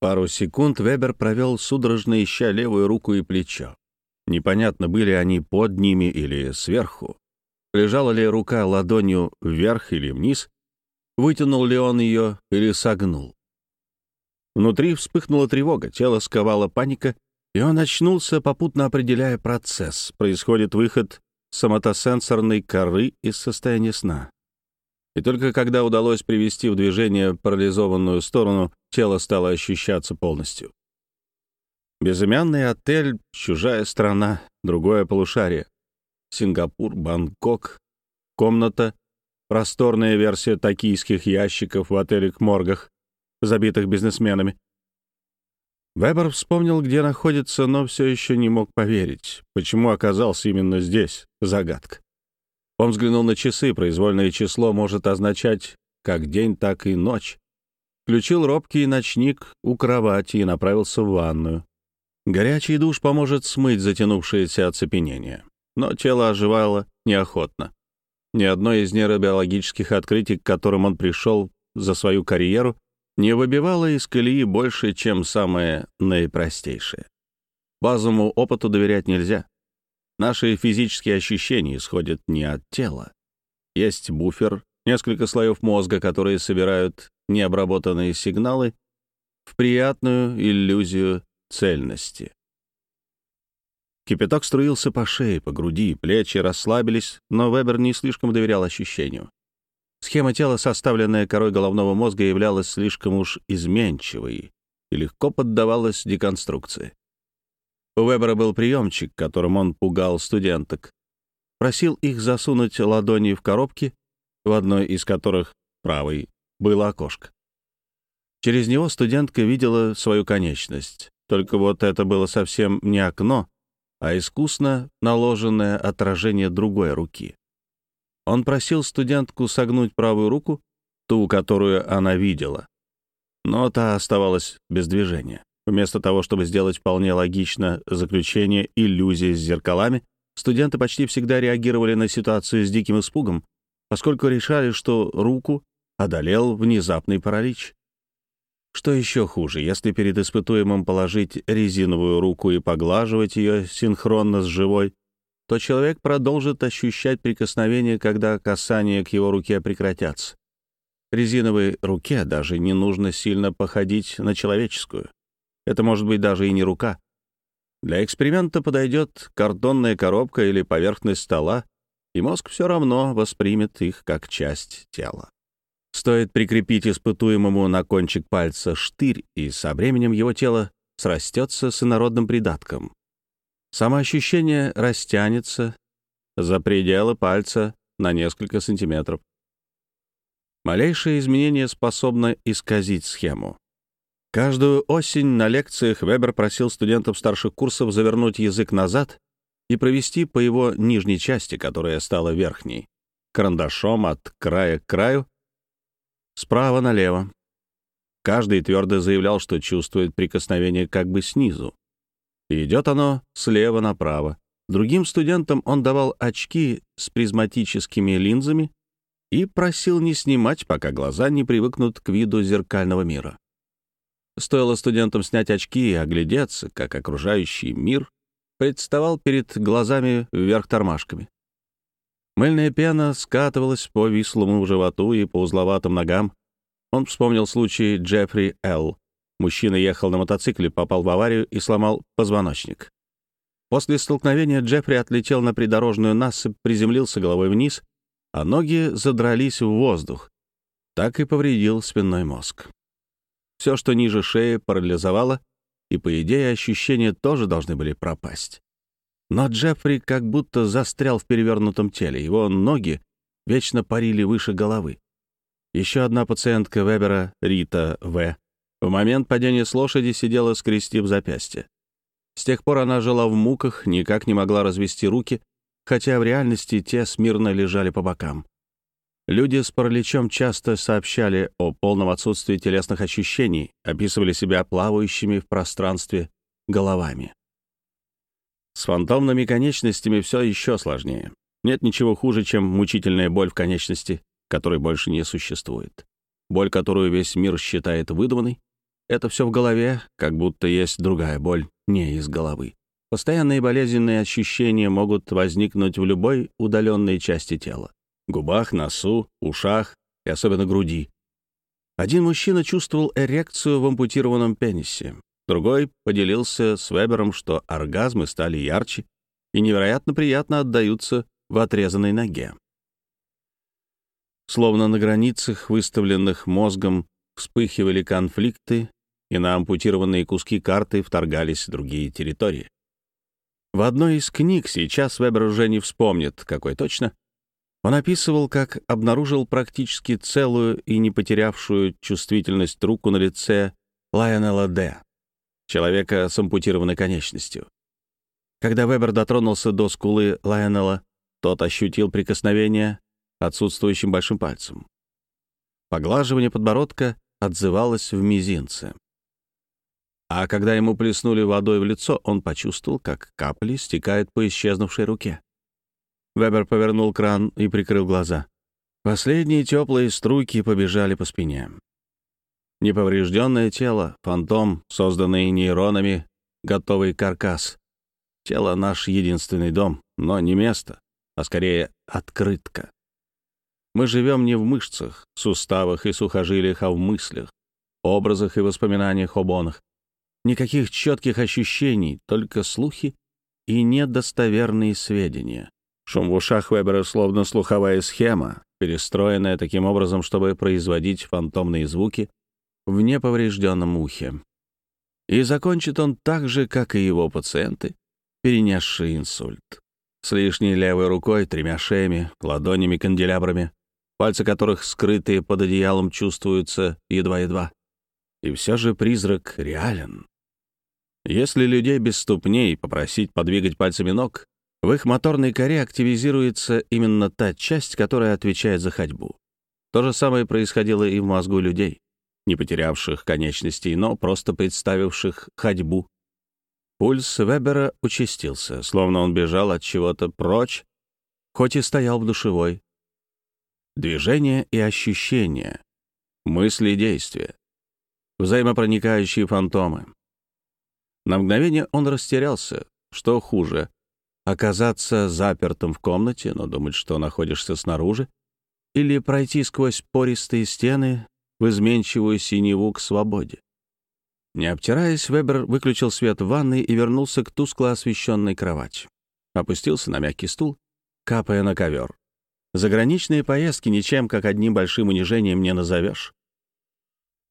Пару секунд Вебер провел судорожно, ища левую руку и плечо. Непонятно, были они под ними или сверху. Лежала ли рука ладонью вверх или вниз, вытянул ли он ее или согнул. Внутри вспыхнула тревога, тело сковала паника, и он очнулся, попутно определяя процесс. Происходит выход соматосенсорной коры из состояния сна. И только когда удалось привести в движение парализованную сторону, тело стало ощущаться полностью. Безымянный отель, чужая страна, другое полушарие. Сингапур, Бангкок, комната, просторная версия токийских ящиков в отелях-моргах, забитых бизнесменами. Вебер вспомнил, где находится, но все еще не мог поверить, почему оказался именно здесь, загадка. Он взглянул на часы, произвольное число может означать как день, так и ночь. Включил робкий ночник у кровати и направился в ванную. Горячий душ поможет смыть затянувшееся оцепенение. Но тело оживало неохотно. Ни одно из нейробиологических открытий, к которым он пришел за свою карьеру, не выбивало из колеи больше, чем самое наипростейшее. Базовому опыту доверять нельзя. Наши физические ощущения исходят не от тела. Есть буфер, несколько слоев мозга, которые собирают необработанные сигналы в приятную иллюзию цельности. Кипяток струился по шее, по груди, плечи расслабились, но Вебер не слишком доверял ощущению. Схема тела, составленная корой головного мозга, являлась слишком уж изменчивой и легко поддавалась деконструкции. У Вебера был приемчик, которым он пугал студенток. Просил их засунуть ладони в коробки, в одной из которых, правой, было окошко. Через него студентка видела свою конечность. Только вот это было совсем не окно, а искусно наложенное отражение другой руки. Он просил студентку согнуть правую руку, ту, которую она видела. Но та оставалась без движения. Вместо того, чтобы сделать вполне логично заключение иллюзии с зеркалами, студенты почти всегда реагировали на ситуацию с диким испугом, поскольку решали, что руку одолел внезапный паралич. Что еще хуже, если перед испытуемым положить резиновую руку и поглаживать ее синхронно с живой, то человек продолжит ощущать прикосновение, когда касания к его руке прекратятся. Резиновой руке даже не нужно сильно походить на человеческую. Это может быть даже и не рука. Для эксперимента подойдет картонная коробка или поверхность стола, и мозг все равно воспримет их как часть тела. Стоит прикрепить испытуемому на кончик пальца штырь, и со временем его тело срастется с инородным придатком. Самоощущение растянется за пределы пальца на несколько сантиметров. Малейшее изменение способно исказить схему. Каждую осень на лекциях Вебер просил студентов старших курсов завернуть язык назад и провести по его нижней части, которая стала верхней, карандашом от края к краю, справа налево. Каждый твердо заявлял, что чувствует прикосновение как бы снизу. Идет оно слева направо. Другим студентам он давал очки с призматическими линзами и просил не снимать, пока глаза не привыкнут к виду зеркального мира. Стоило студентам снять очки и оглядеться, как окружающий мир представал перед глазами вверх тормашками. Мыльная пена скатывалась по вислому животу и по узловатым ногам. Он вспомнил случай Джеффри Л. Мужчина ехал на мотоцикле, попал в аварию и сломал позвоночник. После столкновения Джеффри отлетел на придорожную насыпь, приземлился головой вниз, а ноги задрались в воздух. Так и повредил спинной мозг. Все, что ниже шеи, парализовало, и, по идее, ощущения тоже должны были пропасть. Но Джеффри как будто застрял в перевернутом теле. Его ноги вечно парили выше головы. Еще одна пациентка Вебера, Рита В., в момент падения с лошади сидела, скрестив запястье. С тех пор она жила в муках, никак не могла развести руки, хотя в реальности те смирно лежали по бокам. Люди с параличом часто сообщали о полном отсутствии телесных ощущений, описывали себя плавающими в пространстве головами. С фантомными конечностями все еще сложнее. Нет ничего хуже, чем мучительная боль в конечности, которой больше не существует. Боль, которую весь мир считает выдуманной, это все в голове, как будто есть другая боль, не из головы. Постоянные болезненные ощущения могут возникнуть в любой удаленной части тела. Губах, носу, ушах и особенно груди. Один мужчина чувствовал эрекцию в ампутированном пенисе. Другой поделился с Вебером, что оргазмы стали ярче и невероятно приятно отдаются в отрезанной ноге. Словно на границах, выставленных мозгом, вспыхивали конфликты, и на ампутированные куски карты вторгались другие территории. В одной из книг, сейчас Вебер уже не вспомнит, какой точно, он описывал, как обнаружил практически целую и не потерявшую чувствительность руку на лице Лайонела Д., человека с ампутированной конечностью. Когда Вебер дотронулся до скулы Лайонела, тот ощутил прикосновение отсутствующим большим пальцем. Поглаживание подбородка отзывалось в мизинце. А когда ему плеснули водой в лицо, он почувствовал, как капли стекают по исчезнувшей руке. Вебер повернул кран и прикрыл глаза. Последние теплые струйки побежали по спине. Неповрежденное тело, фантом, созданный нейронами, готовый каркас. Тело — наш единственный дом, но не место, а скорее открытка. Мы живем не в мышцах, суставах и сухожилиях, а в мыслях, образах и воспоминаниях об онах. Никаких четких ощущений, только слухи и недостоверные сведения. Шум в ушах Вебера словно слуховая схема, перестроенная таким образом, чтобы производить фантомные звуки в неповрежденном ухе. И закончит он так же, как и его пациенты, перенесшие инсульт. С лишней левой рукой, тремя шеями, ладонями-канделябрами, пальцы которых, скрытые под одеялом, чувствуются едва-едва. И все же призрак реален. Если людей без ступней попросить подвигать пальцами ног, в их моторной коре активизируется именно та часть, которая отвечает за ходьбу. То же самое происходило и в мозгу людей, не потерявших конечностей, но просто представивших ходьбу. Пульс Вебера участился, словно он бежал от чего-то прочь, хоть и стоял в душевой. Движение и ощущения, мысли и действия, взаимопроникающие фантомы. На мгновение он растерялся, что хуже оказаться запертым в комнате, но думать, что находишься снаружи, или пройти сквозь пористые стены в изменчивую синеву к свободе. Не обтираясь, Вебер выключил свет в ванной и вернулся к тускло освещенной кровати. Опустился на мягкий стул, капая на ковер. Заграничные поездки ничем, как одним большим унижением, не назовешь.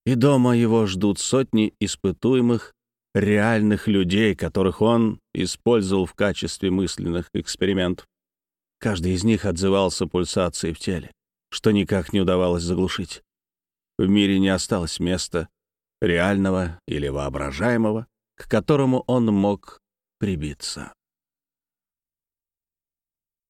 И дома его ждут сотни испытуемых, реальных людей, которых он использовал в качестве мысленных экспериментов. Каждый из них отзывался пульсацией в теле, что никак не удавалось заглушить. В мире не осталось места реального или воображаемого, к которому он мог прибиться.